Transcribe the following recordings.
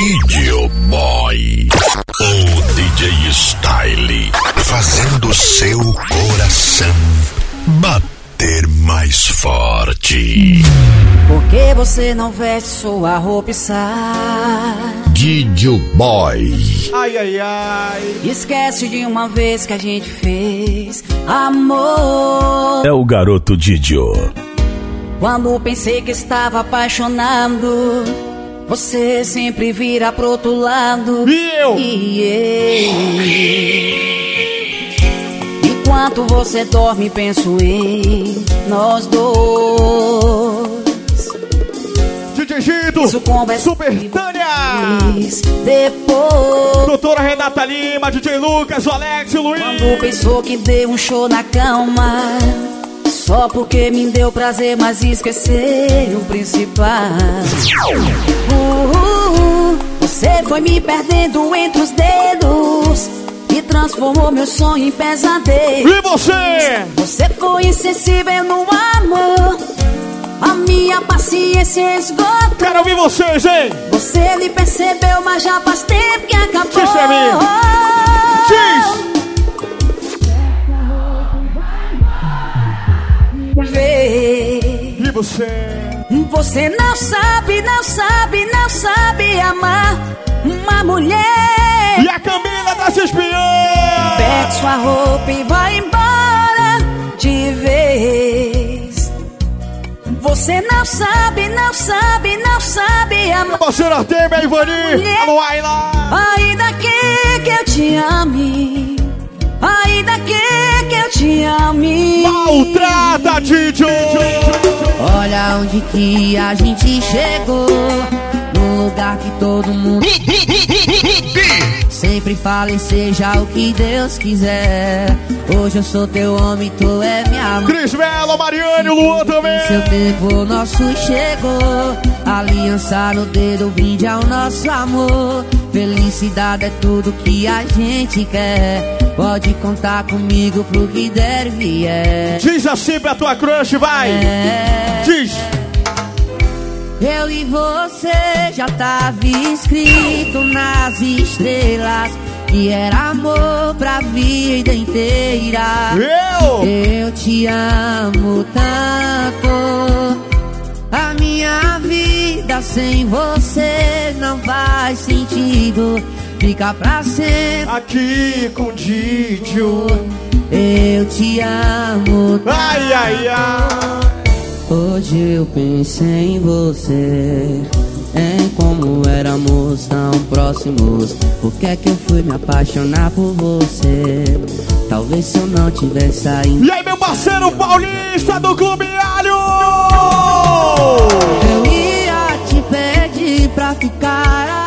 DJ Boy, o DJ Style, fazendo seu coração bater mais forte. Por que você não veste sua roupa e sai? DJ Boy. Ai, ai, ai. Esquece de uma vez que a gente fez amor. É o garoto Didio. Quando pensei que estava apaixonado, você sempre vira pro outro lado. E eu? E eu. Enquanto você dorme, penso em nós dois. DJ Gito, Super Tânia, Depois. Doutora Renata Lima, DJ Lucas, o Alex, o Luiz. Quando pensou que deu um show na cama Só porque me deu prazer, mas esqueceu o principal Uh, uh, uh, Você foi me perdendo entre os dedos E transformou meu sonho em pesadelo E você? Você foi insensível no amor A minha paciência esgotou Quero ouvir vocês, hein? Você me percebeu, mas já faz tempo que acabou Diz pra mim. Diz! Vê. E você? Você não sabe, não sabe, não sabe amar uma mulher. E a Camila das Espiãs? Pega sua roupa e vai embora de vez. Você não sabe, não sabe, não sabe amar. Parceiro Artemia, Ivani, alô Ayla. Ainda que eu te ame. Ainda que, que eu te ame. Maltrata, Didio. Olha onde que a gente chegou. Num lugar que todo mundo sempre fala e seja o que Deus quiser. Hoje eu sou teu homem, tu é minha mãe. Cris Mello, Mariane, Luan também. Seu tempo nosso chegou. Aliança no dedo, brinde ao nosso amor. Felicidade é tudo que a gente quer. Pode contar comigo pro que der e vier. Diz assim pra tua crush, vai. É. Diz. Eu e você já tava escrito nas estrelas que era amor pra vida inteira. Eu. Eu te amo tanto. A minha vida sem você não faz sentido. Fica pra sempre. Aqui com Didio. Eu te amo. Ai, ai, ai. Hoje eu pensei em você Em como éramos tão próximos Por que é que eu fui me apaixonar por você Talvez se eu não tivesse ainda E aí, meu parceiro paulista do Clube Alho. Eu ia te pedir pra ficar aqui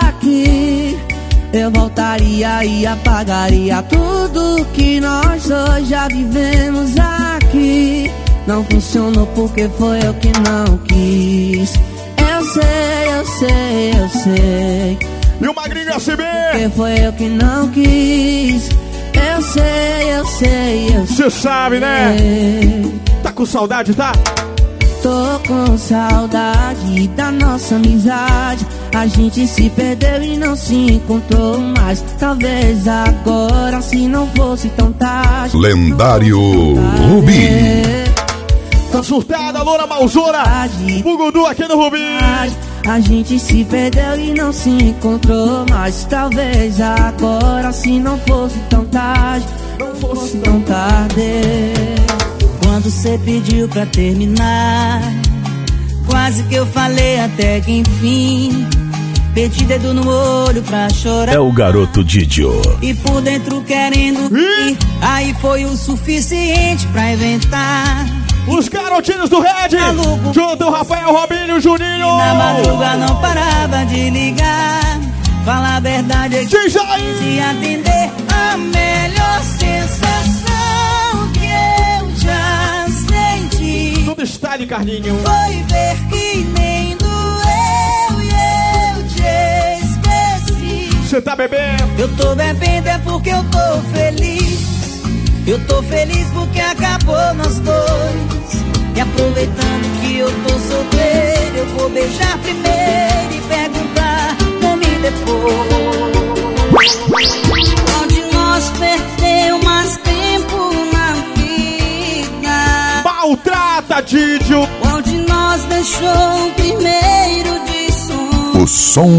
Eu voltaria e apagaria tudo que nós dois já vivemos aqui Não funcionou porque foi eu que não quis Eu sei, eu sei, eu sei E o Magrinho SB. Que foi eu que não quis Eu sei, eu sei, eu Você sabe, né? sei Tá com saudade, tá? Tô com saudade da nossa amizade. A gente se perdeu e não se encontrou mais. Talvez agora, se não fosse tão tarde. Lendário Rubi. Tá surtada, Loura Malzora. O Gudu aqui no Rubi. A gente se perdeu e não se encontrou mais. Talvez agora, se não fosse tão tarde. Não fosse tão tarde. Quando você pediu pra terminar, quase que eu falei até que enfim. Meti dedo no olho pra chorar. É o garoto Didio. E por dentro querendo ir. Aí foi o suficiente pra inventar. Os garotinhos do Red. Maluco. Junto Rafael, Robinho, Juninho. Na madruga não parava de ligar. Fala a verdade é que te atender a melhor sensação freestyle, Carlinho. Foi ver que nem doeu e eu te esqueci. Você tá bebendo? Eu tô bebendo é porque eu tô feliz. Eu tô feliz porque acabou nós dois. E aproveitando que eu tô solteiro, eu vou beijar primeiro e perguntar nome depois. Qual de nós perdeu mais tempo na vida? Baltra! Didio. Onde nós deixou o primeiro de som. O som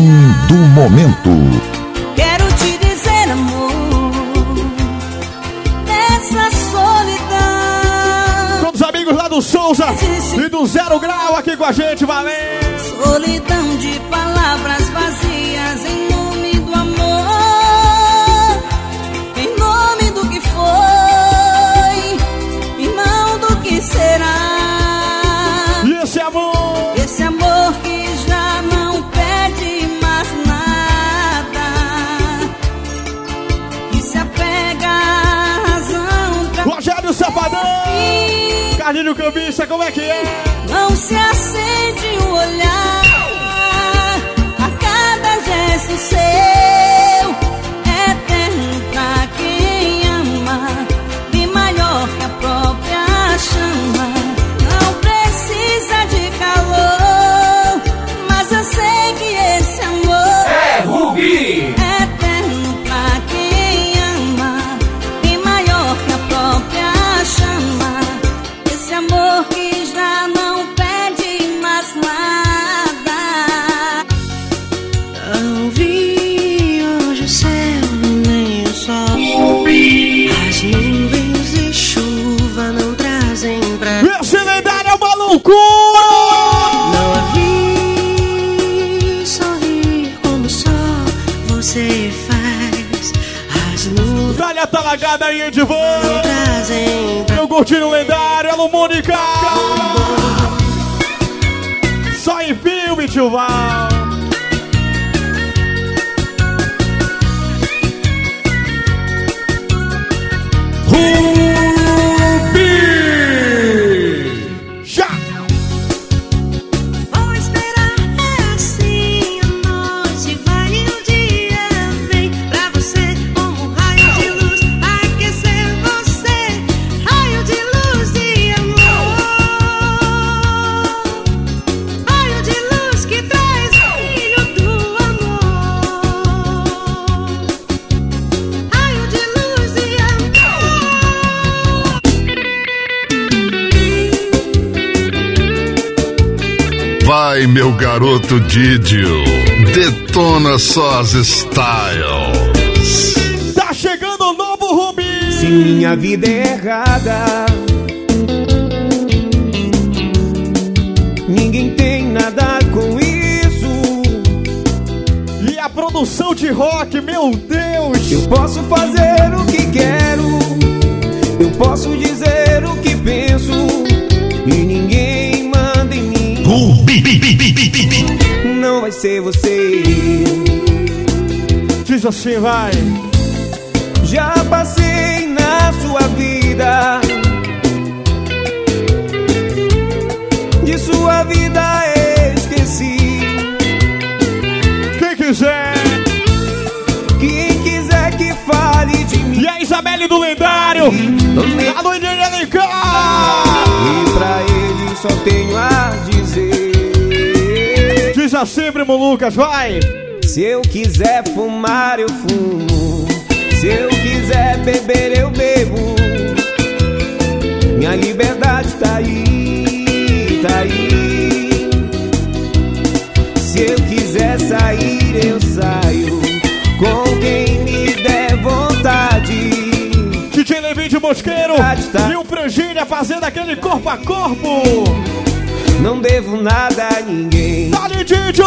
do momento. Quero te dizer, amor, nessa solidão. Todos os amigos lá do Souza e do Zero Grau aqui com a gente, valeu! Solidão de palavras vazias fim. Carlinho Cambista, como é que é? Não se acende o olhar a cada gesto seu, Aí, não Edivan! trazem pra Eu curti o lendário, alô Mônica! Só em filme, tio Val! Garoto Didio. Detona só as styles. Tá chegando o novo Rubi! Se minha vida é errada, ninguém tem nada com isso. E a produção de rock, meu Deus! Eu posso fazer o que quero, eu posso Não vai ser você. Diz assim, vai! Já passei na sua vida. De sua vida esqueci. Quem quiser! Quem quiser que fale de mim. E a Isabelle do lendário! Alô, Angélica! E pra ele só tenho Diz assim, primo Lucas, vai! Se eu quiser fumar, eu fumo. Se eu quiser beber, eu bebo. Minha liberdade tá aí, tá aí. Se eu quiser sair, eu saio. Com quem me der vontade. DJ Levin de Mosqueiro Tá, tá. e o Frangília fazendo aquele corpo a corpo! Não devo nada a ninguém. Dali, Didio!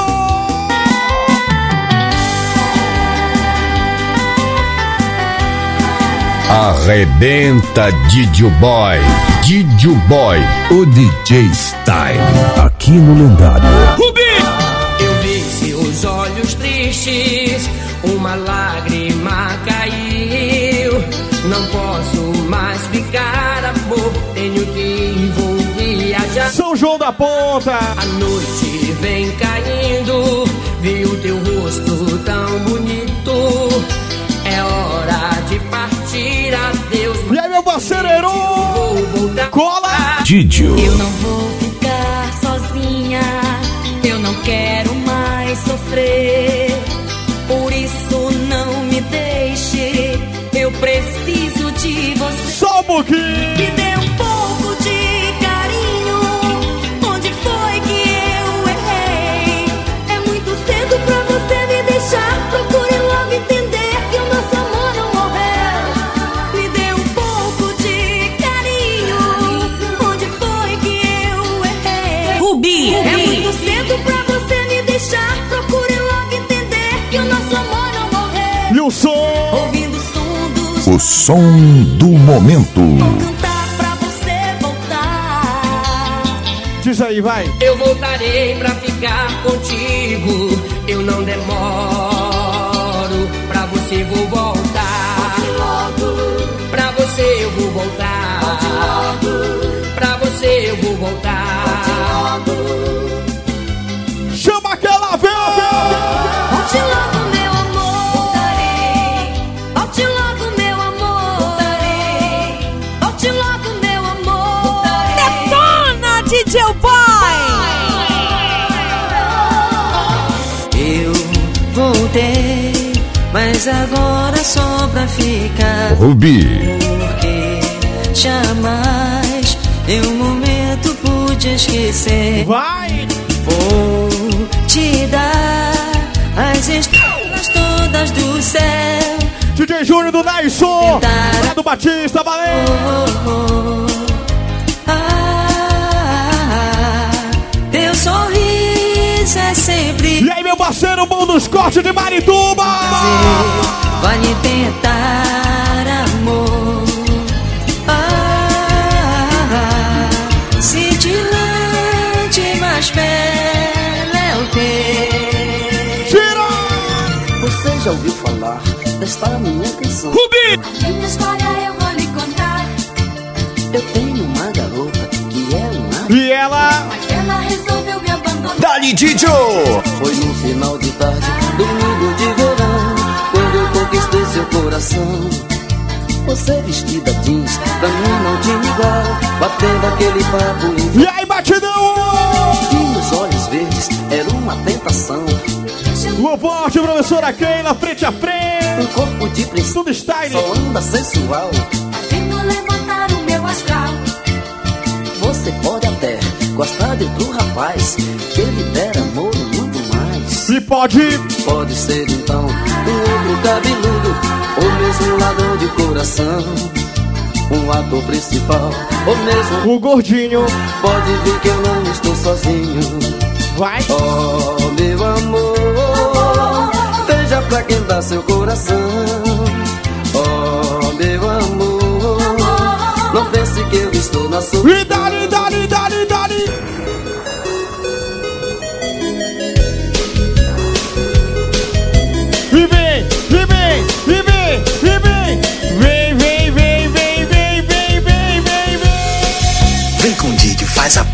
Arrebenta Didio Boy. Didio Boy, o DJ Style. Aqui no lendário. Eu vi seus olhos tristes, uma lágrima caiu. Não posso mais ficar, amor. Viajar. São João da Ponta! A noite vem caindo, vi o teu rosto tão bonito. É hora de partir, adeus. E aí, meu parceiro Heron? Cola! Didio. Eu não vou ficar sozinha, eu não quero O som do momento. Cantar pra você voltar. Diz aí, vai. Eu voltarei pra ficar contigo. Eu não demoro. Pra você vou voltar. Pra você eu vou voltar. Pra você eu vou voltar. Chama mas agora só pra ficar. Rubi. Porque jamais em um momento pude esquecer. Vai! Vou te dar as estrelas todas do céu. DJ Júnior do Naison! Lá do Batista, valeu! Oh, oh. Ah, teu sorriso é sempre E aí, meu parceiro bom dos cortes de Marituba! Vale tentar amor ah, Cintilante, mas bela é o teu! Você já ouviu falar desta minha canção? Minha história eu vou lhe contar. Eu tenho uma garota que é uma. E ela... Mas ela resolveu me abandonar. Dali Didio. Foi no final de tarde, domingo coração. Você vestida jeans, pra mim não tinha igual, batendo aquele papo em E aí, batidão! e os olhos verdes, era uma tentação. Lua forte, professora Keila, frente a frente! Um corpo de princesa, Tudo style! só anda sensual. Vindo levantar o meu astral. Você pode até gostar de outro rapaz, que lhe der mais. E pode... Pode ser então um outro cabeludo, ou mesmo ladrão de coração. Um ator principal, ou mesmo O gordinho pode ver que eu não estou sozinho. vai... Oh, meu amor, veja pra quem dá seu coração. Oh, meu amor, não pense que eu estou na sua.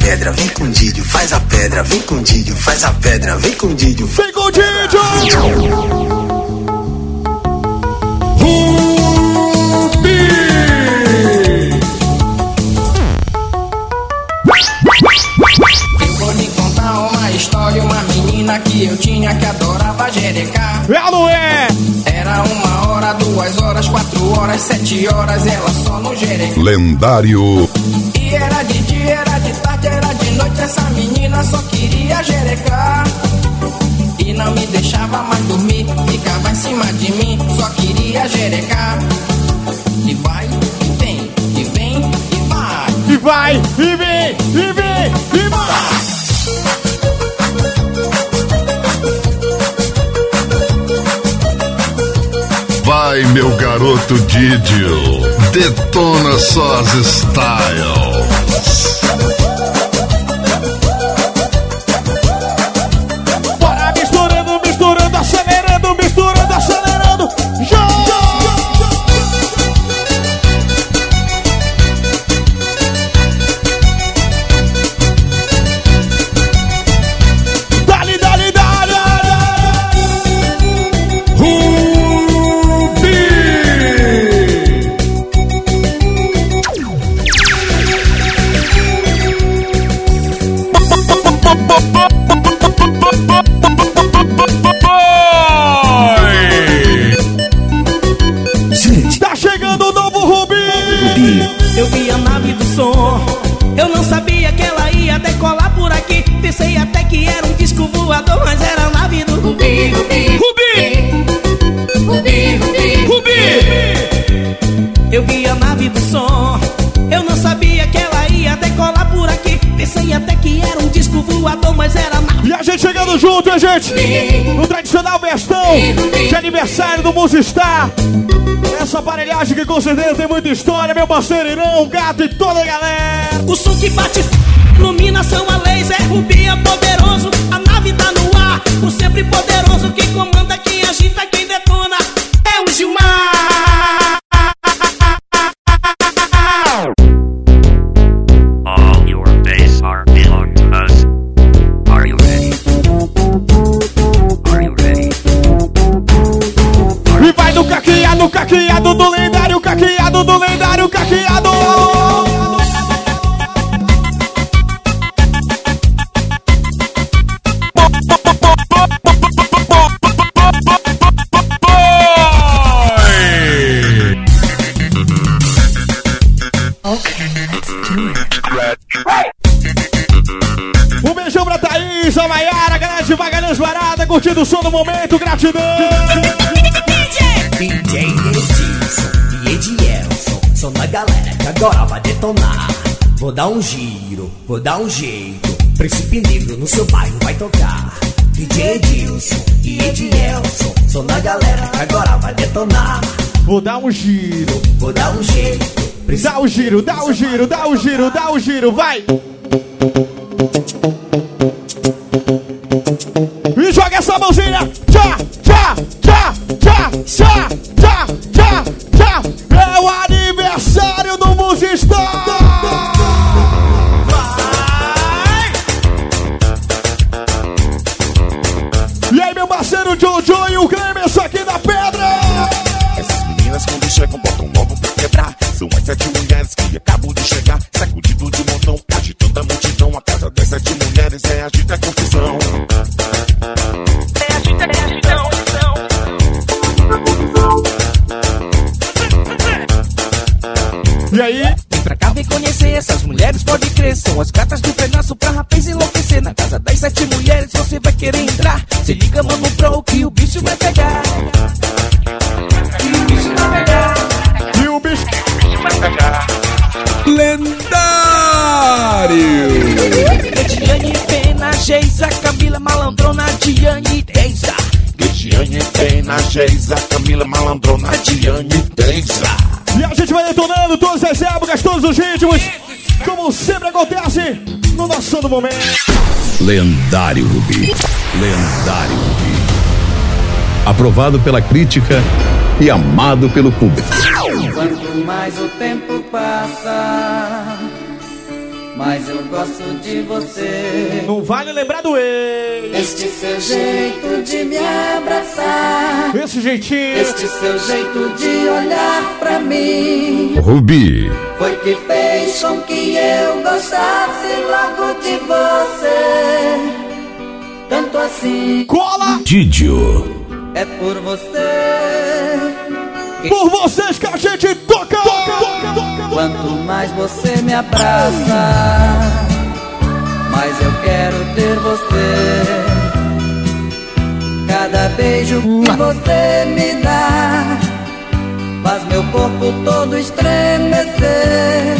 Pedra, vem com o Didio, faz a pedra, vem com o Didio, faz a pedra, vem com o Didio. Vem com o Didio! Eu vou lhe contar uma história, uma menina que eu tinha que adorava jerecar. Ela é! Era uma hora, duas horas, quatro horas, sete horas, ela só no jerecar. Lendário. Noite, essa menina só queria jerecar. E não me deixava mais dormir, ficava em cima de mim, só queria jerecar. E vai, e vem, e vem, e vai. E vai, e vem, e vem, e vai! Vai, meu garoto Didio. Detona só as styles. Vi a nave do som. Eu não sabia que ela ia decolar por aqui. Pensei até que era um disco voador, mas era a nave do Rubi. Rubi! Rubi! Rubi! Rubi! Eu vi a nave do som. Eu não sabia que ela ia decolar por aqui. Pensei até que era um disco voador, mas era a nave. E a gente chegando junto, hein, gente? No tradicional versão de aniversário do Musistar. Essa aparelhagem que com certeza tem muita história, meu parceiro Irão, gato e toda a galera. O som que bate, iluminação a laser, Rubi é poderoso, a nave tá no ar. O sempre poderoso, quem comanda, quem agita, quem Varada, curtindo o som do momento, gratidão. DJ Edilson e Edielson São da galera que agora vai detonar Vou dar um giro, vou dar um jeito Príncipe Negro no seu bairro vai tocar DJ Edilson e Edielson São da galera que agora vai detonar Vou dar um giro, vou dar um jeito Dá o giro, dá o giro, dá o giro, dá o giro, vai! Mulheres, pode crer. São as gatas do pedaço pra rapaz enlouquecer. Na casa das sete mulheres você vai querer entrar. Se liga, mano, pro que o bicho vai pegar. Que o bicho vai pegar. E o bicho vai pegar. Lendário! Ediane Pena, Geisa, Camila Malandrona, Diane Deisa. Ligiane, Pena, Geisa, Camila Malandrona, Diane, Deisa. E a gente vai detonando todas as épocas, todos os ritmos, como sempre acontece no nosso do momento. Lendário Rubi. Lendário Rubi. Aprovado pela crítica e amado pelo público. Quanto mais o tempo passa, mais eu gosto de você. Não vale lembrar do ex. Este seu jeito de me abraçar. Esse jeitinho. Este seu jeito de olhar pra mim. Rubi. Foi que fez com que eu gostasse logo de você. Tanto assim. Cola! Didio. É por você. Por vocês que a gente toca, toca, toca Quanto mais você me abraça, mais eu quero ter você. Cada beijo que você me dá faz meu corpo todo estremecer.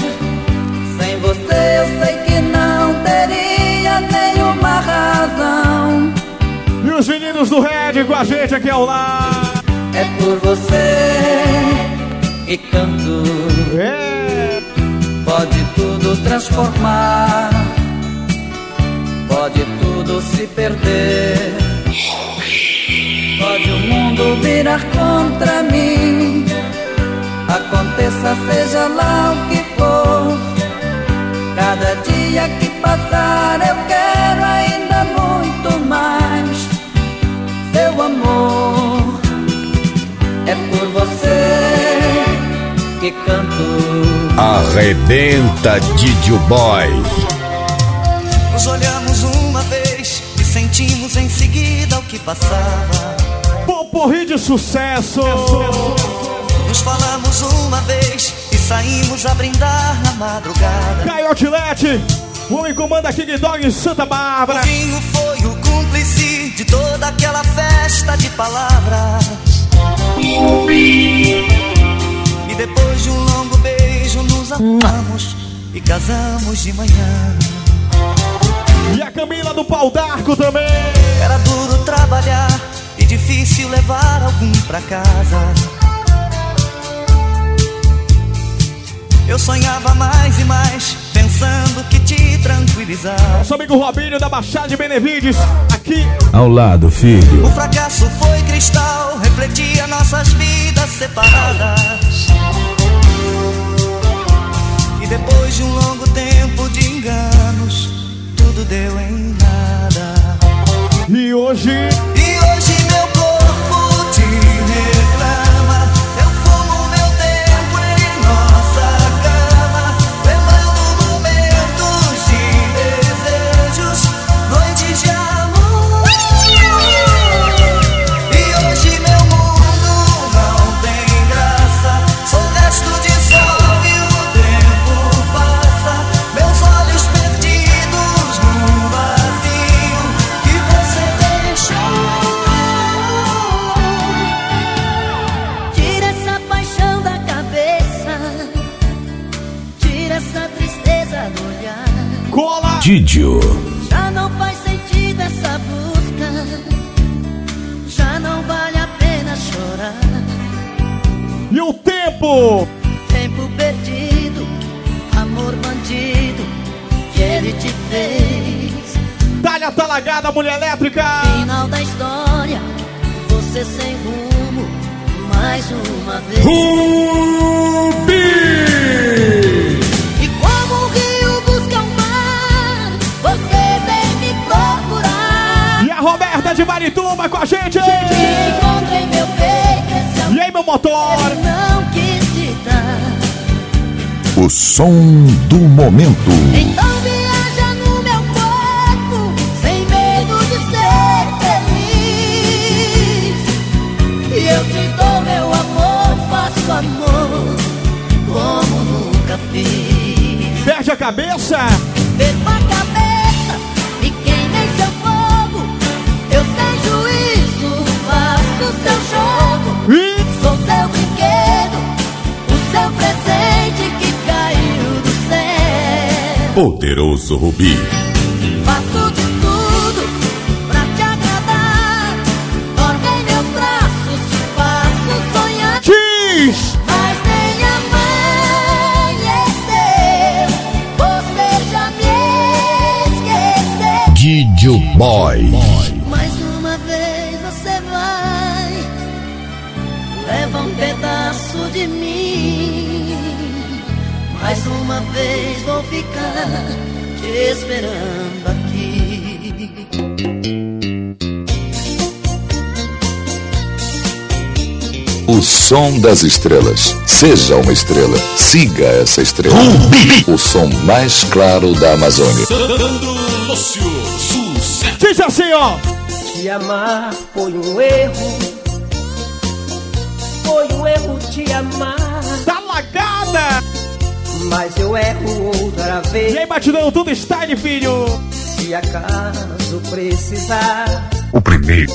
Sem você eu sei que não teria nenhuma razão. E os meninos do Red com a gente aqui ao lado. É por você que canto. É. Transformar, pode tudo se perder. Pode o mundo virar contra mim. Aconteça, seja lá o que for. Cada dia que passar, Arrebenta Didio Boy. Nos olhamos uma vez e sentimos em seguida o que passava. Poporri de sucesso. Nos falamos uma vez e saímos a brindar na madrugada. Caio Outlet, o homem comanda King Dog em Santa Bárbara. O vinho foi o cúmplice de toda aquela festa de palavras. E depois de um amamos e casamos de manhã. E a Camila do Pau d'Arco também. Era duro trabalhar e difícil levar algum pra casa. Eu sonhava mais e mais, pensando que te tranquilizar. Nosso amigo Robinho da Baixada de Benevides, aqui. Ao lado, filho. O fracasso foi cristal, refletia nossas vidas separadas. Depois de um longo tempo de enganos, tudo deu em nada. E hoje Cola! Didio. Já não faz sentido essa busca. Já não vale a pena chorar. E o tempo? Tempo perdido, amor bandido, que ele te fez. Talha talagada, mulher elétrica! Final da história, você sem rumo, mais uma vez. E de Marituba com a gente! Peito, E aí, meu motor? O som do momento. Então Poderoso Rubi. Faço de tudo pra te agradar. Dorme em meus braços, te faço sonhar. Diz! Mas nem amanhecer, você já me esqueceu. Didio Boy. Vou ficar te esperando aqui. O som das estrelas. Seja uma estrela. Siga essa estrela. O som mais claro da Amazônia. Diz assim, ó! Te amar foi um erro. Foi um erro te amar. Tá lagada! Mas eu erro outra vez. E aí, batidão, tudo style, filho! Se acaso precisar, O primeiro.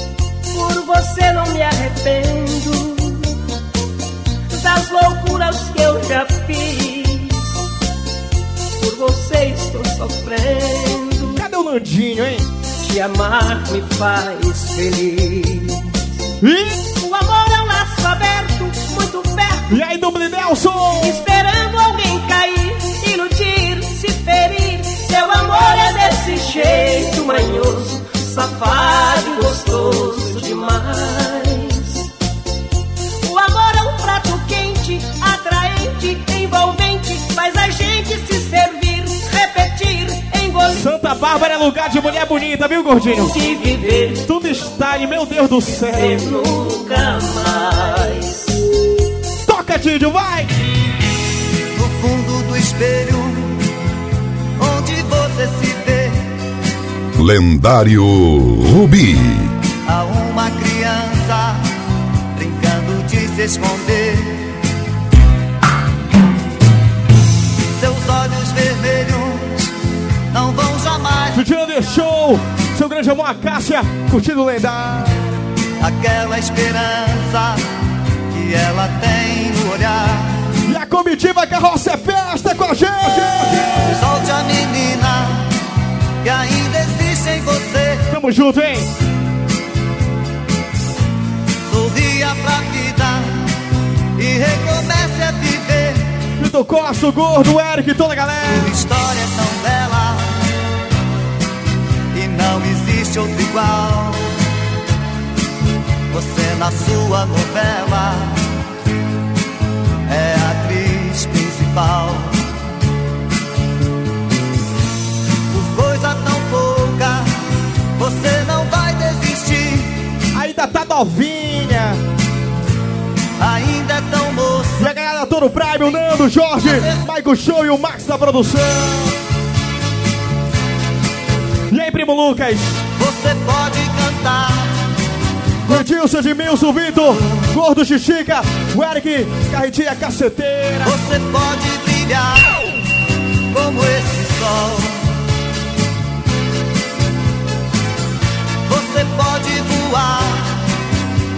por você não me arrependo das loucuras que eu já fiz. Por você estou sofrendo. Cadê o Nandinho, hein? Te amar me faz feliz. O amor é um laço aberto. E aí, Dublin Nelson? Esperando alguém cair, iludir, se ferir. Seu amor é desse jeito manhoso, safado e gostoso demais. O amor é um prato quente, atraente, envolvente, faz a gente se servir, repetir, engolir. Santa Bárbara é lugar de mulher bonita, viu, gordinho? De viver, Tudo style, meu Deus do céu! nunca mais. Toca, Didio, vai! No fundo do espelho, onde você se vê, Lendário Rubi. há uma criança brincando de se esconder. Seus olhos vermelhos não vão jamais Judiano deixou seu grande amor, a Cássia, curtindo o lendário. aquela esperança que ela tem no olhar. E a comitiva Carroça é Festa com a gente! Solte a menina que ainda existe em você. Tamo junto, hein? Sorria pra vida e recomece a viver. Vitor Costa, o Gordo, o Eric e toda a galera. Tua história é tão bela e não existe outro igual. Você na sua novela é a atriz principal. Por coisa tão pouca, você não vai desistir. Ainda tá novinha. Ainda é tão moça. E a galera o Prime, o Nando, o Jorge, Michael Show e o Max da produção. E aí, primo Lucas? Você pode cantar. Edilson, Edmilson, Vitor, Gordo Xixica, o Eric, Carretinha Caceteira. Você pode brilhar como esse sol. Você pode voar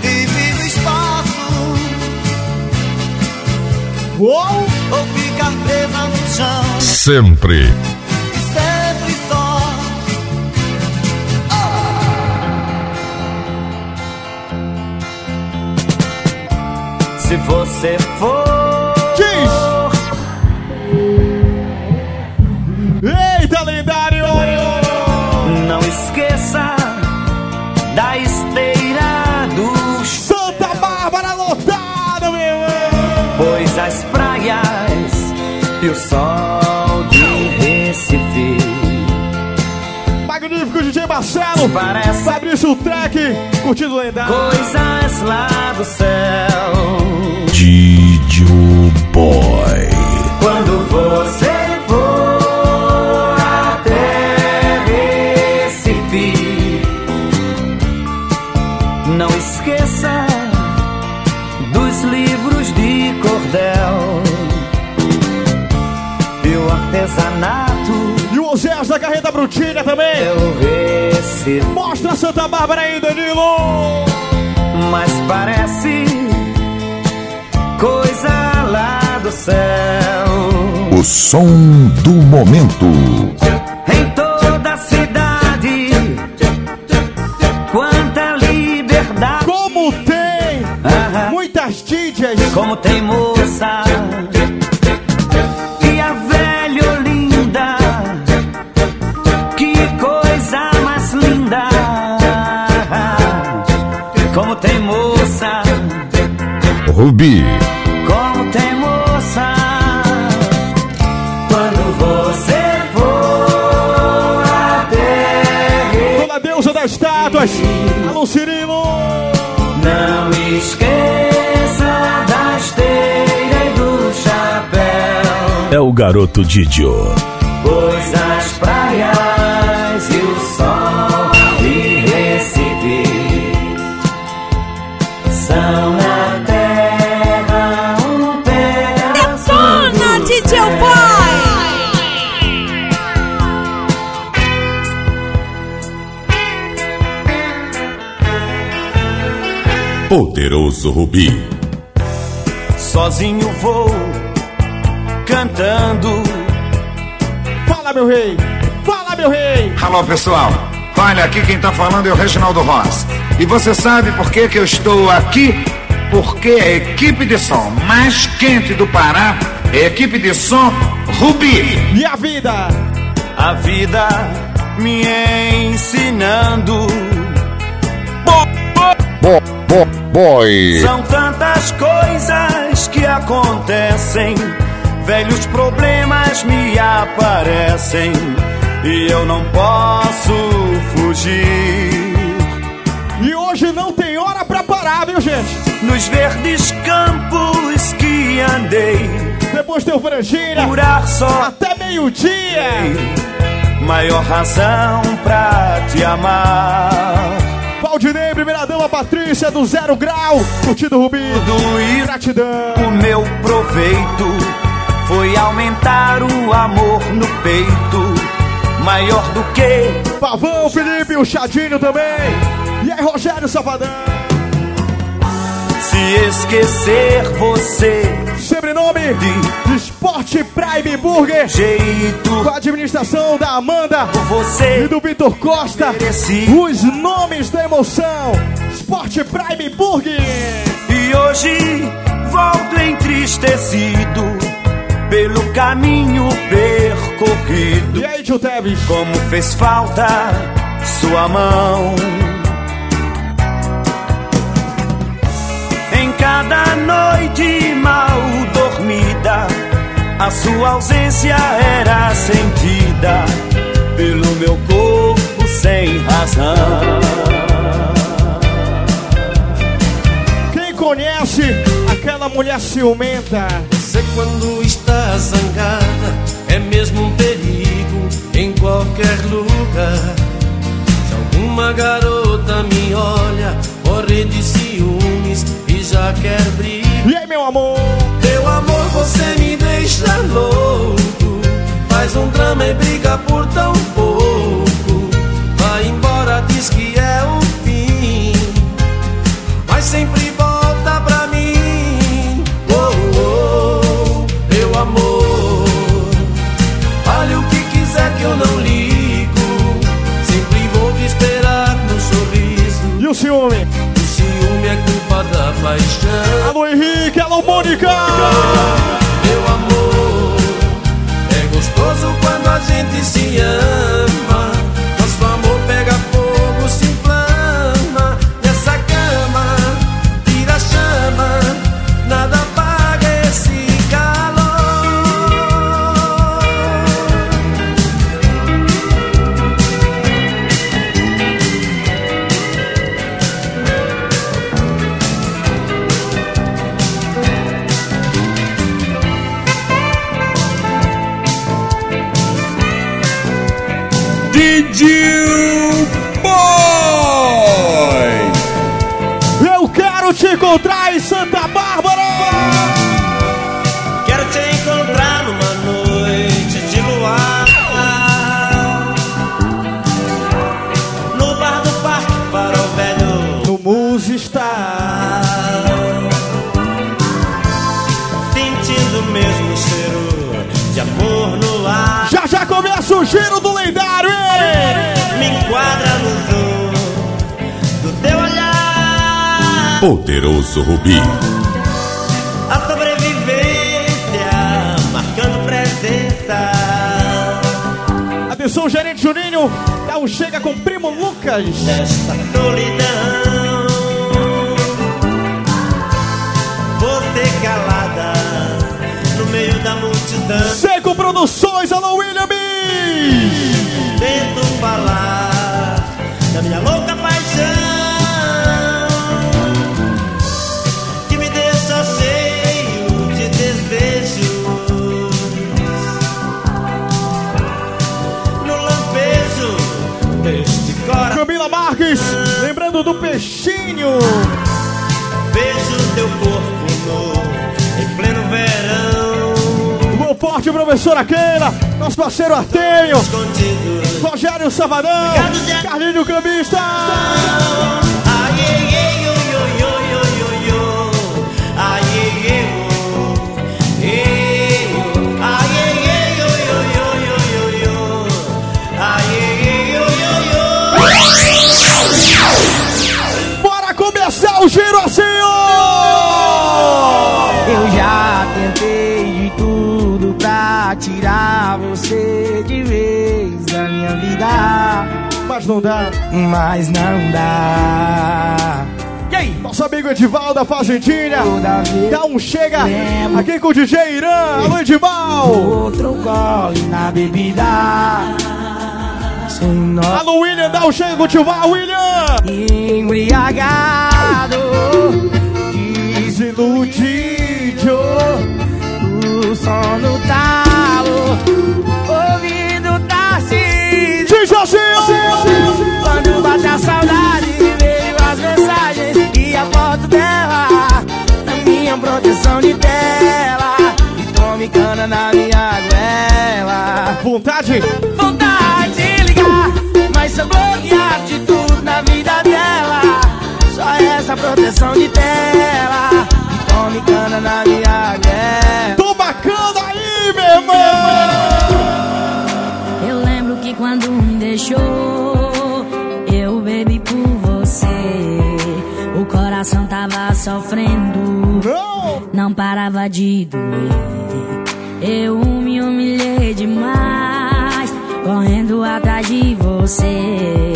livre no espaço. Uou! Ou ficar presa no chão. Sempre. Sempre Se você for. Eita, lendário! Não esqueça da esteira do Santa Bárbara lotada, meu irmão! Pois as praias e o sol Marcelo! Parece- Fabrício Trek, curtindo o lendário. Coisas lá do céu Didio Boy. Quando você Oséias da Carreta Brutinha também. Eu Recife Mostra Santa Bárbara aí, Danilo! Mas parece coisa lá do céu O som do momento. Em toda a cidade Quanta liberdade Como tem Aham. muitas DJs. Como tem moça Rubi. Como tem moça Quando você for até Dona Deusa das Estátuas. Alô, Cirilo! Não esqueça da esteira e do chapéu É o garoto Didio. Pois as praias e o sol Poderoso Rubi. Sozinho vou cantando Fala, meu rei! Fala, meu rei! Alô pessoal, olha aqui quem tá falando é o Reginaldo Ross. E você sabe por que, que eu estou aqui? Porque a equipe de som mais quente do Pará é a equipe de som Rubi. E a vida? A vida me ensinando boy. São tantas coisas que acontecem, velhos problemas me aparecem e eu não posso fugir. E hoje não tem hora pra parar, viu, gente? Nos verdes campos que andei, Depois tem o Frangira. curar só Até meio-dia. maior razão pra te amar. Valdinei, primeira dama Patrícia do Zero Grau. Curtido Rubi. Tudo isso Gratidão. O meu proveito foi aumentar o amor no peito, maior do que Pavão, Felipe, o Chadinho também. E aí, Rogério Safadão. Se esquecer você. Sobrenome de Esporte Prime Burger. Jeito Com a administração da Amanda você e do Vitor Costa. mereci. Os nomes da emoção. Esporte Prime Burger. E hoje volto entristecido pelo caminho percorrido. E aí, tio Teves? Como fez falta sua mão. Cada noite mal dormida, a sua ausência era sentida pelo meu corpo sem razão. Quem conhece aquela mulher ciumenta? Você quando está zangada é mesmo um perigo em qualquer lugar. Se alguma garota me olha, morre de ciúmes e já quer briga. E aí, meu amor? Meu amor, você me deixa louco. Faz um drama e briga por tão pouco. Vai embora, diz que é paixão. Alô, Henrique, alô, Mônica! Meu amor, é gostoso quando a gente se ama. Didi Boy! Eu quero te encontrar Poderoso Rubi. A sobrevivência marcando presença Atenção, gerente Juninho, dá um chega com o primo Lucas. Desta solidão Você calada no meio da multidão Seco Produções, alô William B. Tento falar da minha louca do peixinho. Vejo teu corpo nu em pleno verão. Boa forte, professora Keila, nosso parceiro Artêmio, Rogério Savadão, Carlinho Cambista. O giro assim! Eu já tentei de tudo pra tirar você de vez da minha vida. Mas não dá. Mas não dá. E aí? Nosso amigo Edivaldo da Fazentinha. Dá um chega aqui com o DJ Irã. Alô, Edival. Outro gole na bebida. Sem nó. Alô, William. Dá um o tio Val, William. Embriagado. Desiludido. O sono talo. Ouvido tá se. Diz assim, Quando bate a saudade, veio as mensagens e a foto dela. Na minha proteção de tela. E tome cana na minha goela. Vontade? Vontade sou bloqueado de tudo na vida dela. Só essa proteção de tela. Tome cana na minha goela. Toma cana aí, meu irmão. Eu lembro que quando me deixou, eu bebi por você. O coração tava sofrendo, não parava de doer. Eu me humilhei demais, correndo atrás de você.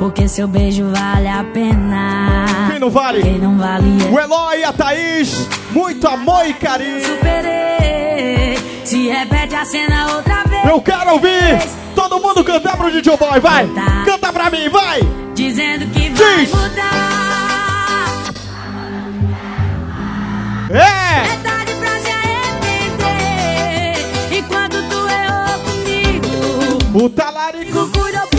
Porque seu beijo vale a pena. Quem não vale? Quem não vale é O Eloy e a Thaís, muito amor e carinho. superei. Se repete a cena outra vez. Eu quero ouvir todo mundo cantar pro DJ Boy, vai! Canta pra mim, vai! Dizendo que vai Diz. mudar. É! É O talarico cuidou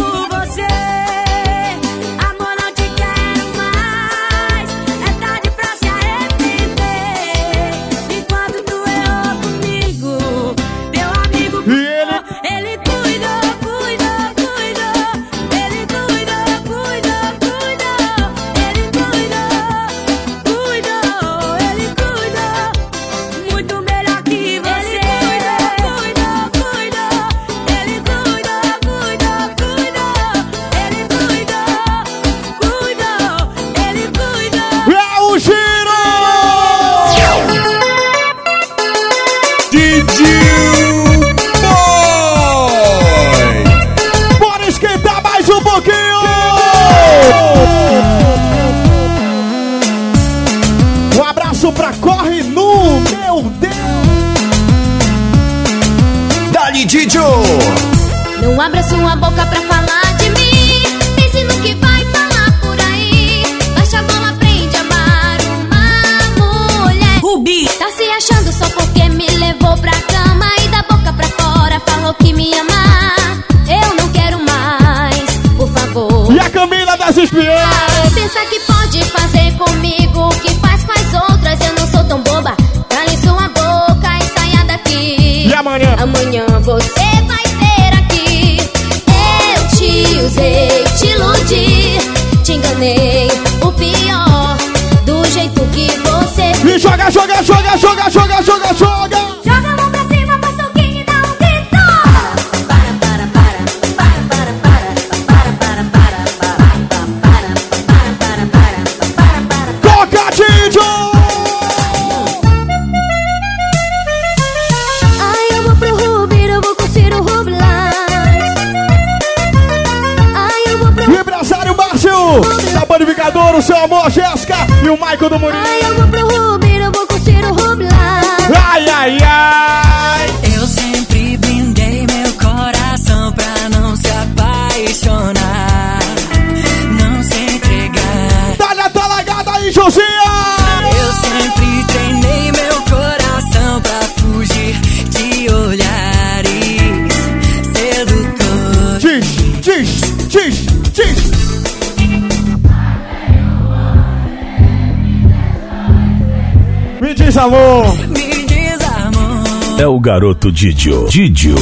Não abra sua boca pra falar de mim. Pense no que vai falar por aí. Baixa a bola, aprende a amar uma mulher. Rubi! Tá se achando só porque me levou pra cama e da boca pra fora falou que me ama. Eu não quero mais, por favor. E a Camila das Espiãs! Pensa que enganei. O pior, do jeito que você. E joga, joga, joga, joga, joga, joga, joga! Joga do Murilo! Amor, É o garoto Didio. Didio.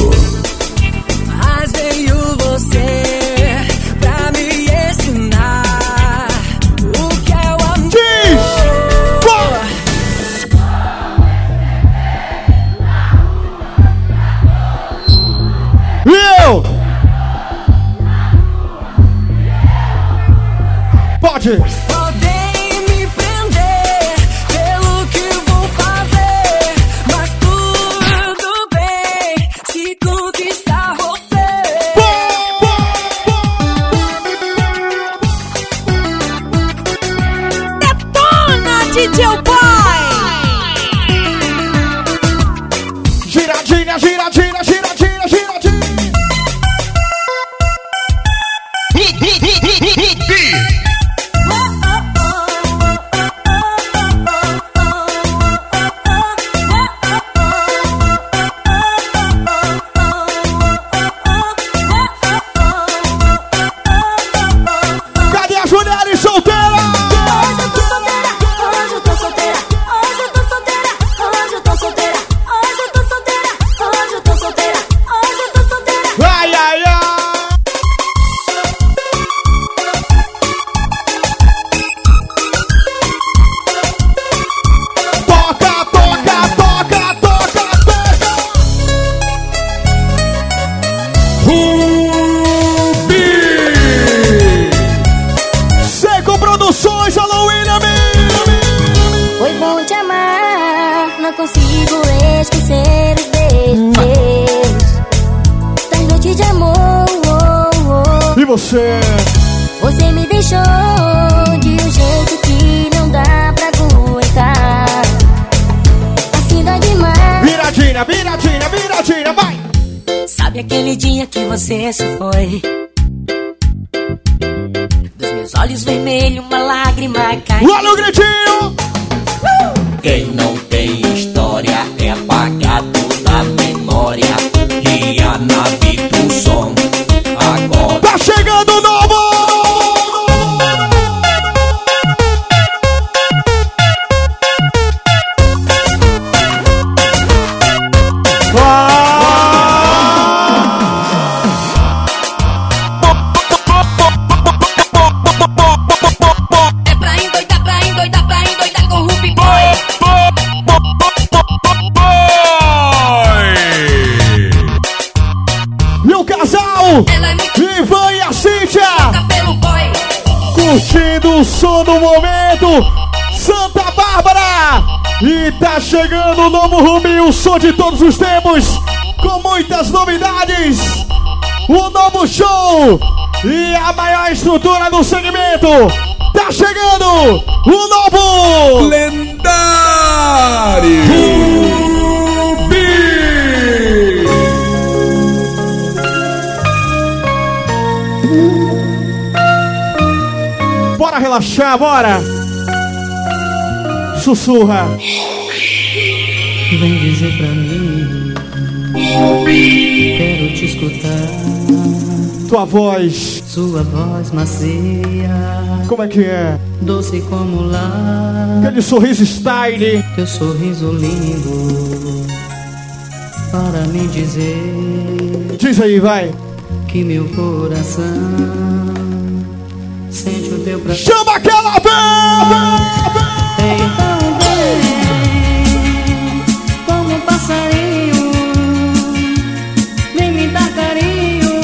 Caiu. Som do momento! Santa Bárbara! E tá chegando o novo Rubi, o som de todos os tempos! Com muitas novidades! O novo show! E a maior estrutura do segmento! Tá chegando! O novo! Relaxar, bora! Sussurra! Vem dizer pra mim Quero te escutar. Tua voz. Sua voz macia. Como é que é? Doce como lá. Aquele sorriso style. Teu sorriso lindo. Para me dizer Diz aí, vai. Que meu coração Chama aquela vez! Então vem Como um passarinho Vem me dar carinho.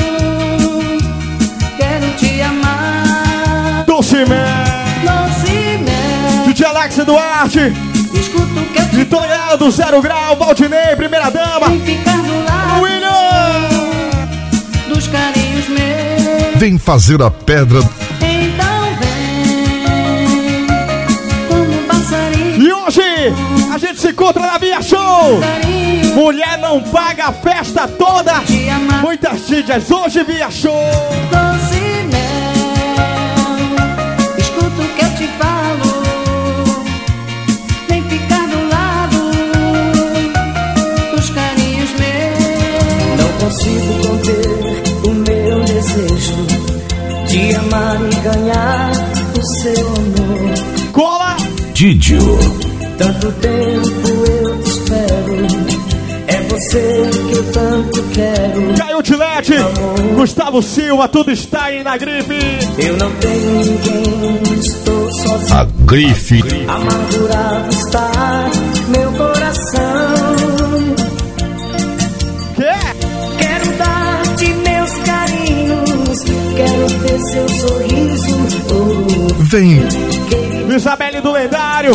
Quero te amar. Doce Man Doce Man DJ Alex Duarte. Escuta o que eu te Vitoriano do Zero Grau Valdinei, primeira dama. Vem ficar do lado William. Dos carinhos meus. Vem fazer a pedra. A gente se encontra na Via Show Mulher não paga a festa toda Muitas DJs hoje Via Show Doce mel Escuta o que eu te falo Vem ficar do lado Dos carinhos meus Não consigo conter o meu desejo de amar e ganhar o seu amor. Cola! Didio. Tanto tempo eu te espero. É você que eu tanto quero. Caio Tilete, Gustavo Silva, tudo está aí na gripe. Eu não tenho ninguém, estou sozinho. A grife. Amargurado está meu coração. Quero dar-te meus carinhos, quero ter seu sorriso. Oh, Vem. Isabelle do Lendário,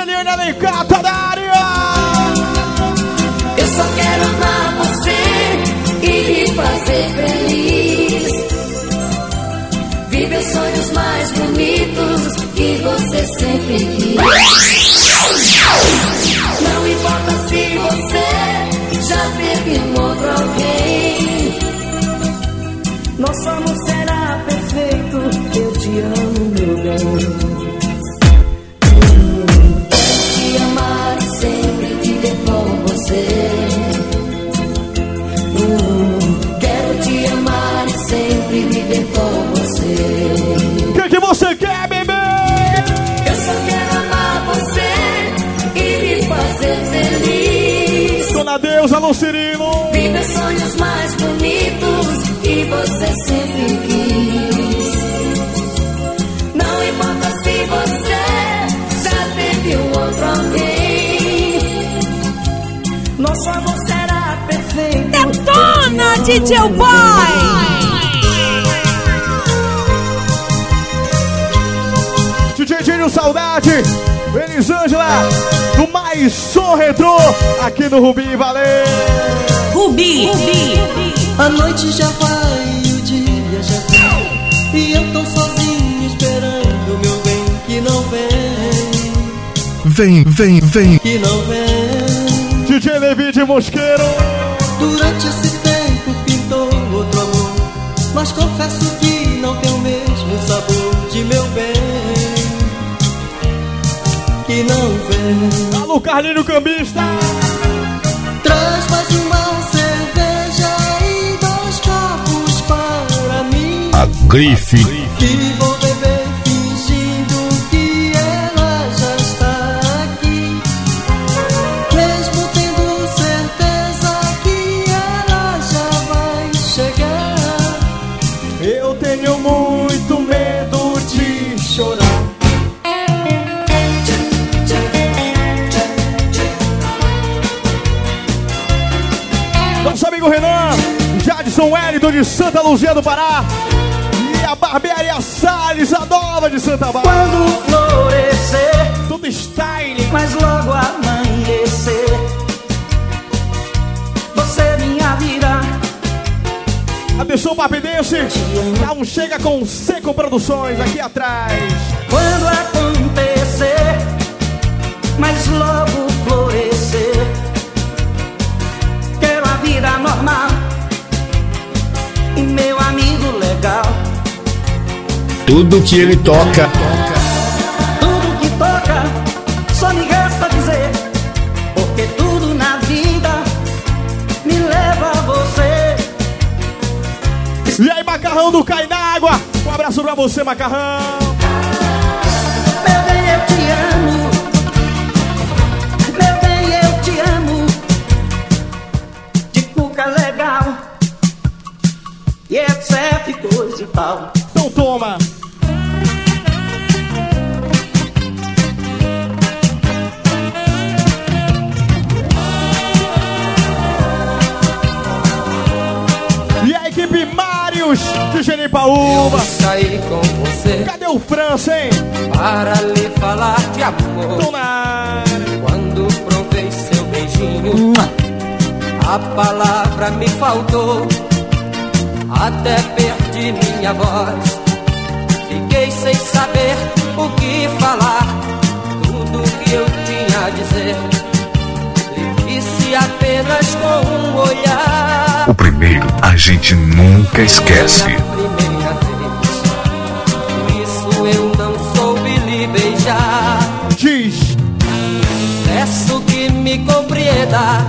Eliane Alencar, da área. Eu só quero amar você e me fazer feliz. Viver sonhos mais bonitos que você sempre quis. Não importa se você já teve um outro alguém. Nosso amor será perfeito, eu te amo, meu bem. Deusa Lucerino. Viver sonhos mais bonitos que você sempre quis. Não importa se você já teve um outro alguém. Nosso amor será perfeito. Detona, DJ Boy! DJ Dinho Saudade, Elisângela, do Mais Som Retro, aqui no Rubi, valeu! Rubi, Rubi, a noite já vai e o dia já vem, e eu tô sozinho esperando o meu bem que não vem. Vem, vem, vem, que não vem. DJ David Mosqueiro. Durante esse Carlinho Cambista. Traz mais uma cerveja e dois copos para mim. A grife. Que vou de Santa Luzia do Pará. E a barbearia Salles, a nova de Santa Bárbara. Quando florescer, tudo style. Mas logo amanhecer, você minha vida. Atenção, Papidense. Dá um chega com Seco Produções aqui atrás. Quando acontecer, mas logo Tudo que ele toca. Tudo que toca, só me resta dizer, porque tudo na vida me leva a você. E aí, Macarrão do Cai na Água. Um abraço pra você, Macarrão. Meu bem, eu te amo. Meu bem, eu te amo. De cuca legal. E etc e coisa e tal. Então toma. Genipaúba. Saí com você Cadê o França, hein? para lhe falar de amor. Área. Quando provei seu beijinho, a palavra me faltou. Até perdi minha voz. Fiquei sem saber o que falar. Tudo que eu tinha a dizer. Lhe disse apenas com um olhar. O primeiro a gente nunca esquece. Beijar. Diz. Peço que me compreenda.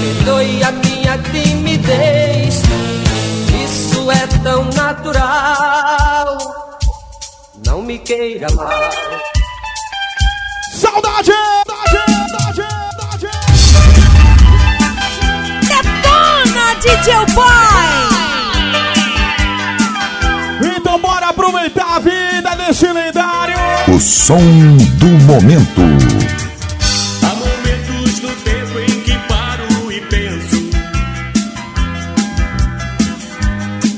Perdoe a minha timidez. Isso é tão natural. Não me queira mal. Saudade! Saudade! Saudade! Detona, DJ Boy! O som do momento. Há momentos no tempo em que paro e penso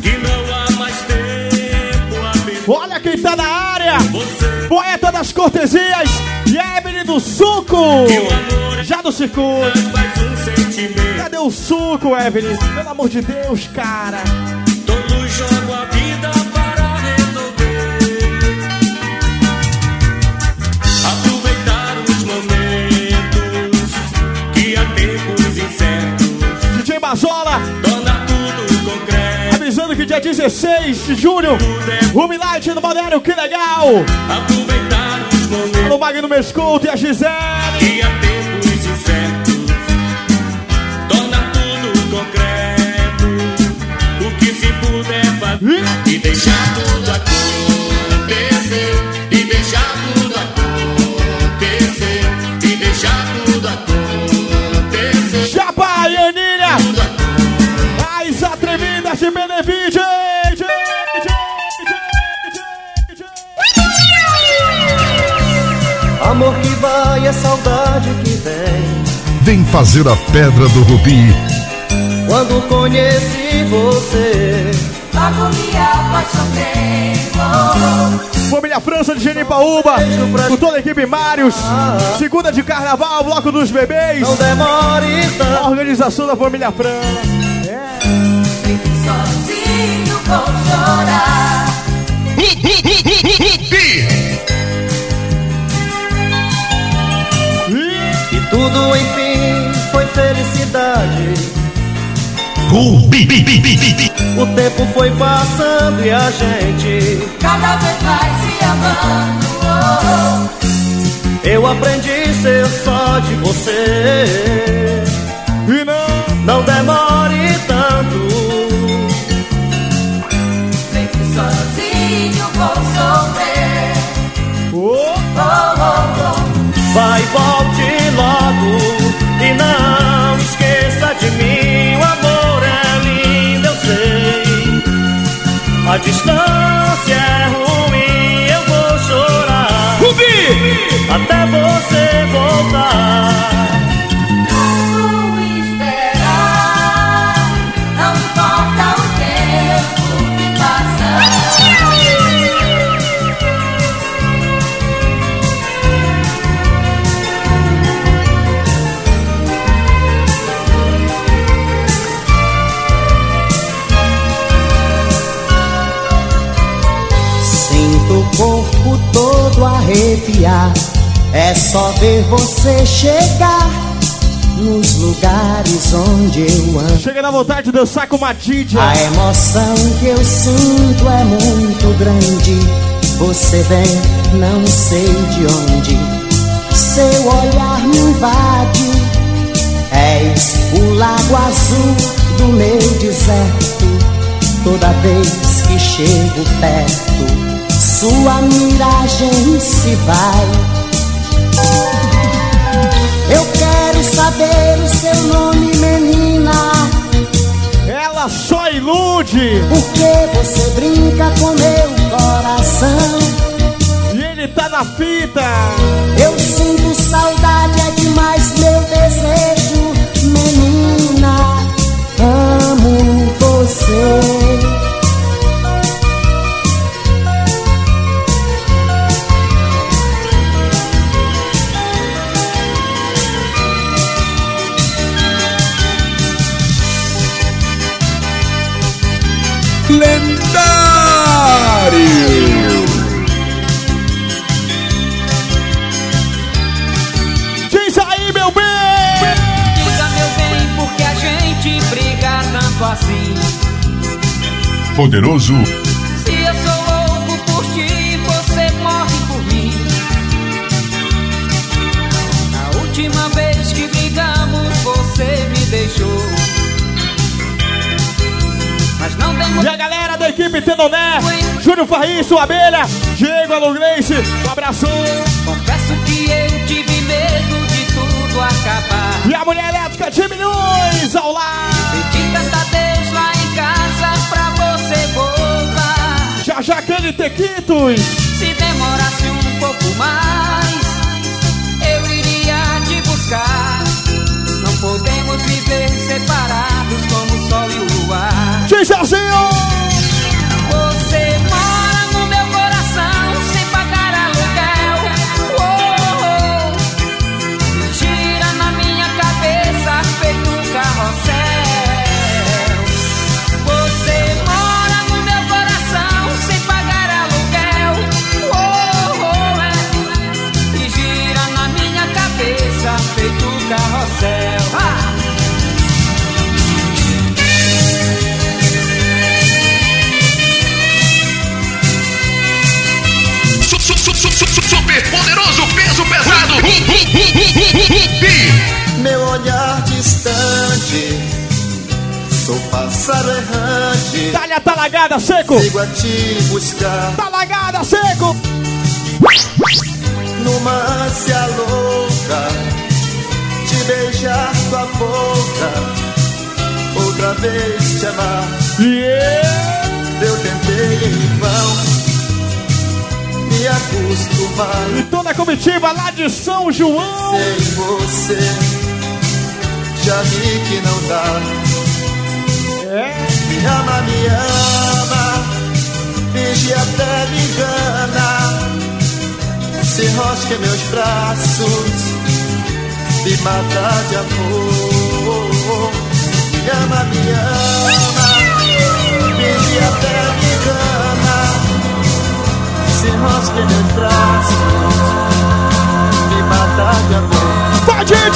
que não há mais tempo a perder. Olha quem tá na área! Poeta das cortesias, Evelyn do Suco! Já do circuito! Cadê o suco, Evelyn? Pelo amor de Deus, cara! Todos jogam a vida para dia 16 de julho, Rume Light no Balneário, que legal! Aproveitar os momentos Alô, Magno Mescouto e a Gisele! que há tempos incertos. Torna tudo concreto. O que se puder fazer e deixar tudo acontecer. De Benevide! Amor que vai é saudade que vem. Vem fazer a pedra do Rubi. Quando conheci você, Logo me apaixonei. Oh, Família França de Genipaúba, com toda a equipe Marios, segunda de carnaval, bloco dos bebês. Não demore tanto. A organização da família França. Sozinho vou chorar. Tudo enfim foi felicidade. O tempo foi passando e a gente Cada vez mais se amando. Eu aprendi a ser só de você. E não, não demore distância é ruim, eu vou chorar. Rubi! Até você voltar. Arrepiar. É só ver você chegar nos lugares onde eu amo. Chega na vontade de dançar com uma. A emoção que eu sinto é muito grande. Você vem, não sei de onde. Seu olhar me invade. És o lago azul do meu deserto. Toda vez que chego perto, sua miragem se vai. Eu quero saber o seu nome, menina. Ela só ilude. Por que você brinca com meu coração? E ele tá na fita. Eu sinto saudade, é demais meu desejo, menina. Amo Poderoso Se eu sou louco por ti, você morre por mim. Na última vez que brigamos, você me deixou. Mas não tem E a galera da equipe Tenoné, Júnior Farri, sua abelha, Diego Alugrense, um abraço. Confesso que eu tive medo de tudo acabar. E a mulher elétrica de milhões ao lado. Aquele Tequitos. Se demorasse um pouco mais, eu iria te buscar. Não podemos viver separados como o sol e o luar. Gijazinho! Meu olhar distante, sou pássaro errante. Talha talagada, seco. Sigo a te buscar. Talagada, seco. Numa ânsia louca, te beijar tua boca, outra vez te amar. Yeah. Eu tentei em vão me acostumar. E toda a comitiva lá de São João. Sem você, já vi que não dá. É. Me ama, me ama, finge até me engana. Se enrosca em meus braços, me mata de amor. Me ama, me ama, finge até me. Se meus braços, me mata de amor. Pode ir,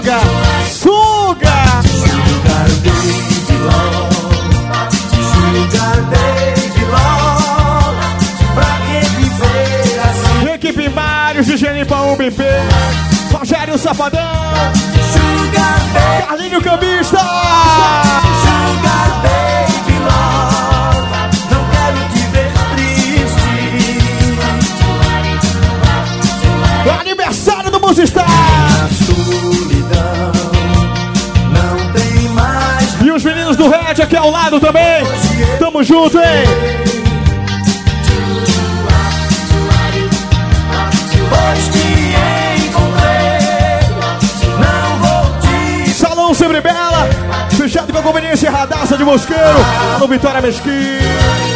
Suga! Suga! Sugar baby love Pra que viver assim Equipe Mário, Gigene Paum BP, Rogério Safadão, Sugar baby Carlinho Cambista! Red aqui ao lado também! Tamo junto, hein? Salão Sempre Bela, fechado com a conveniência erradaça de Mosqueiro, no Vitória Mesquita.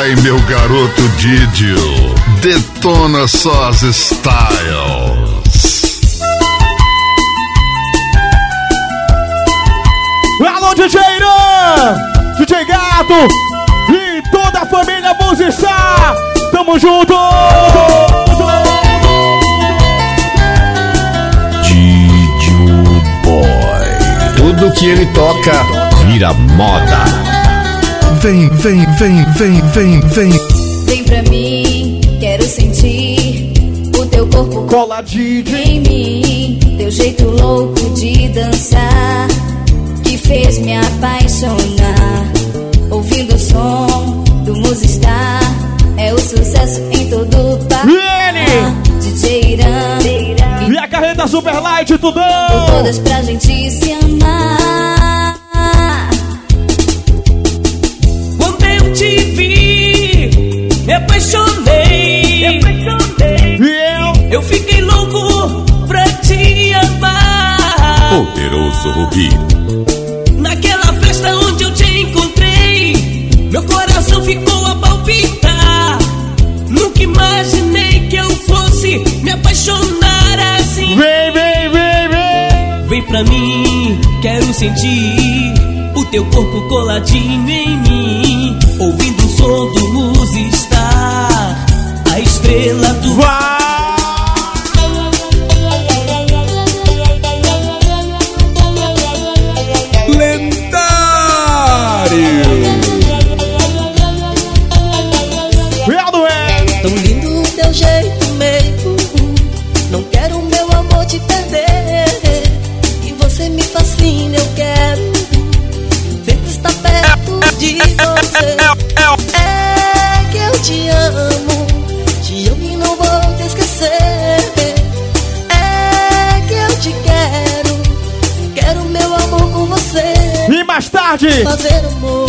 Vai, meu garoto Didio, detona só as styles. Alô, DJ Irã, DJ Gato e toda a família Musistar. Tamo junto! Didio Boy. Tudo que ele toca vira moda. Vem, vem, vem, vem, vem, vem. Vem pra mim, quero sentir o teu corpo coladinho em mim, teu jeito louco de dançar que fez me apaixonar. Ouvindo o som do Musistar, é o sucesso em todo o E ele? DJ Irã, E a carreta Superlight, tudão! todas pra gente se amar. Vi, me apaixonei. E eu? Eu fiquei louco pra te amar. Poderoso Rubi. Naquela festa onde eu te encontrei, meu coração ficou a palpitar. Nunca imaginei que eu fosse me apaixonar assim. Vem, vem, vem, vem! Vem pra mim, quero sentir o teu corpo coladinho em mim. Ouvindo o som do Musistar, a estrela do Viado te amo, te amo e não vou te esquecer. É que eu te quero, quero meu amor com você. E mais tarde, Fazer amor.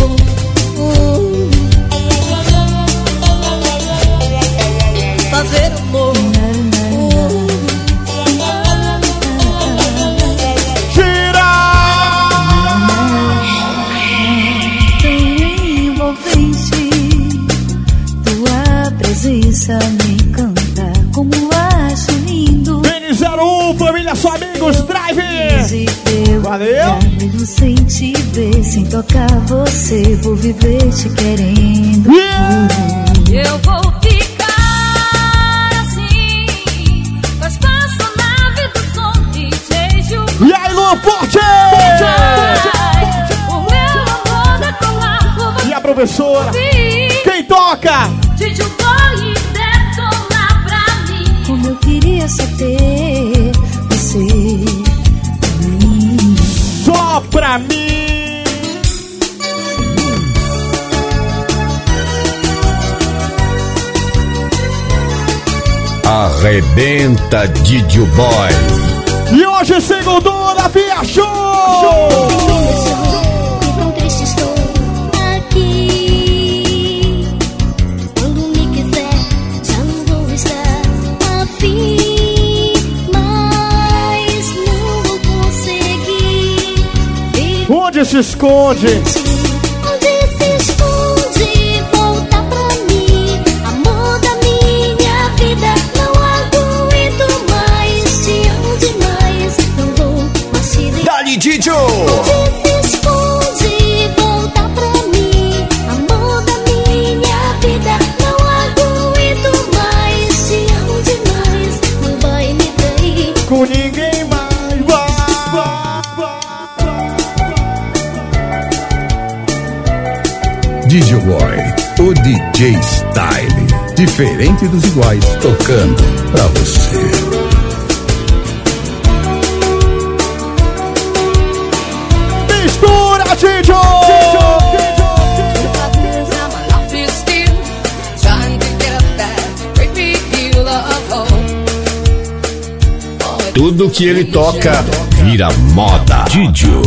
Valeu! Mesmo sem te ver, sem tocar você, vou viver te querendo. Eu vou ficar assim, com espaço na vida do som DJ Gil. E aí, Luan Forte! O meu amor decolar por você. E a professora? Quem toca? DJ pra mim! Arrebenta Didio Boy. E hoje, segundona, via show! E se esconde? Boy, o DJ Style. Diferente dos iguais, tocando pra você. Mistura, Didio! Tudo que ele toca vira moda. Didio.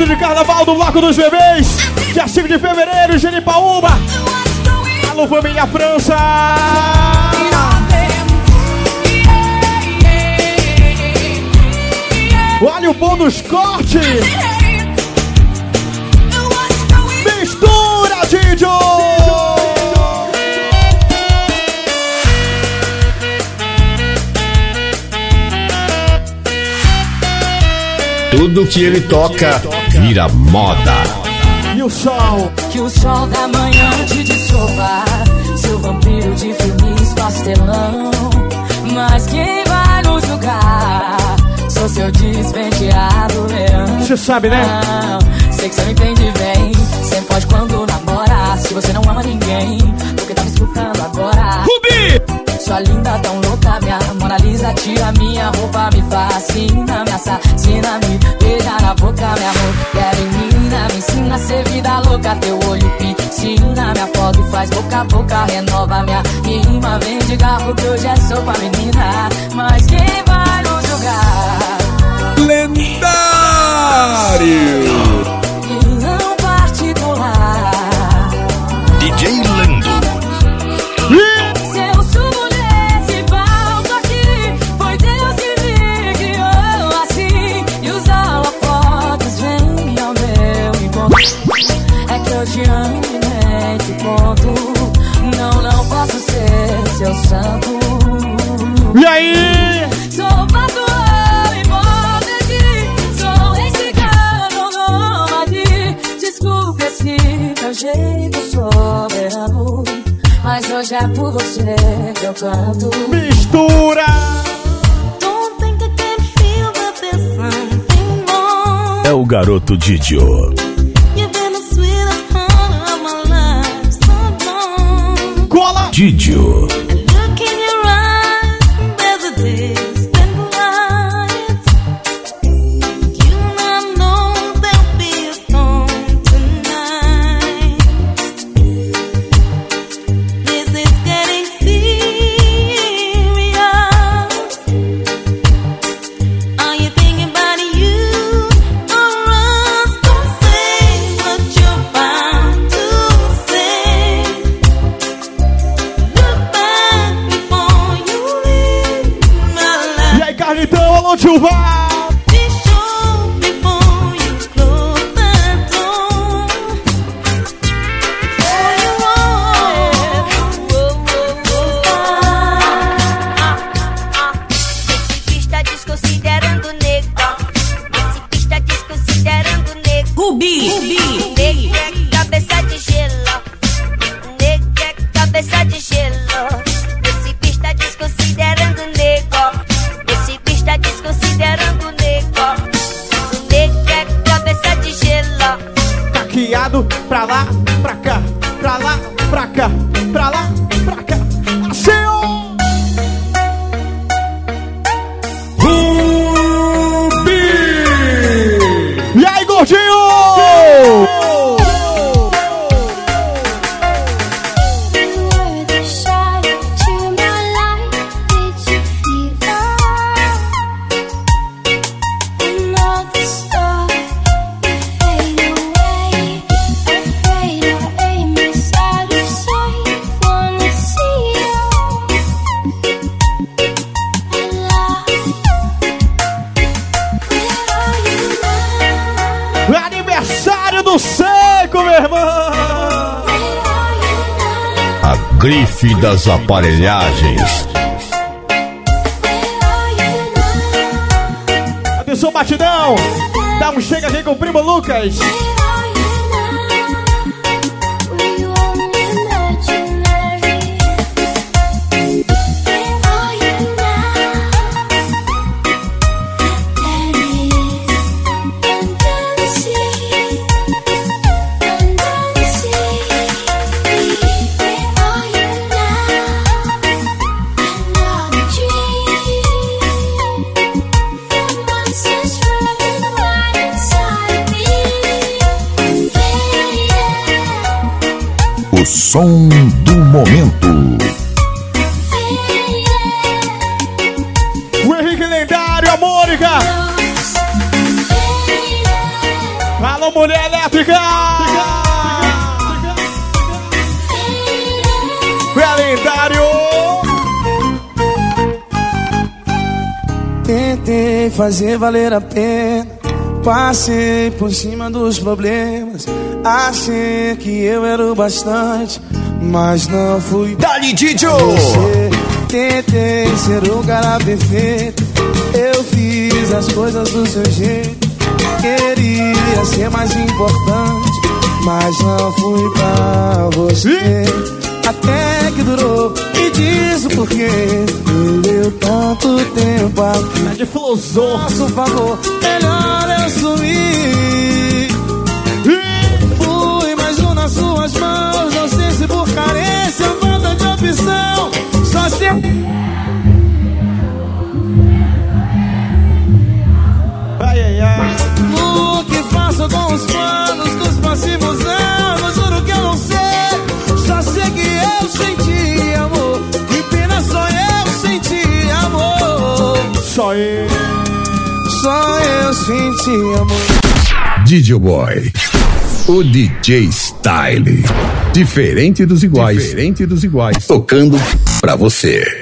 De carnaval do Bloco dos Bebês, dia 5 de fevereiro, Genipaúba. Alô, família França! Olha o dos cortes! Mistura, Didio! Tudo que ele toca vira moda. E o sol? Que o sol da manhã te desculpa Seu vampiro de filmes pastelão Mas quem vai nos julgar Sou seu despenteado leão Você sabe, né? Sei que você me entende bem Sempre pode quando namora Se você não ama ninguém Porque tá me escutando agora Rubi! Sua linda tão louca, Mona Lisa Tira minha roupa, me fascina Me assassina, me beija na boca Me amor, é menina Me ensina a ser vida louca. Teu olho piscina Minha foto e faz boca a boca Renova minha rima. Vem de garro que hoje é sopa, menina. Mas quem vai nos julgar? Lendário! E não particular DJ meu jeito soberano Mas hoje é por você que eu canto. Mistura! É o garoto Didio. You've been aparelhagens. Atenção, batidão! Dá um chega aqui com o primo Lucas! Som do momento. O Henrique Lendário, a Mônica! Alô, mulher elétrica! É lendário! Tentei fazer valer a pena. Passei por cima dos problemas. Achei que eu era o bastante, mas não fui. Dali, Didio! Você. Tentei ser o cara perfeito. Eu fiz as coisas do seu jeito. Queria ser mais importante, mas não fui pra você. Até que durou, e diz o porquê. Perdeu tanto tempo aqui. Tá de. Faça um favor, melhor eu sumir. Ai, ai, ai. O que faço com os planos dos próximos anos? Juro que eu não sei. Só sei que eu senti amor. Que pena só eu senti amor. Só eu. Só eu senti amor. DJ Boy. O DJ Style. Diferente dos iguais. Diferente dos iguais. Tocando pra você.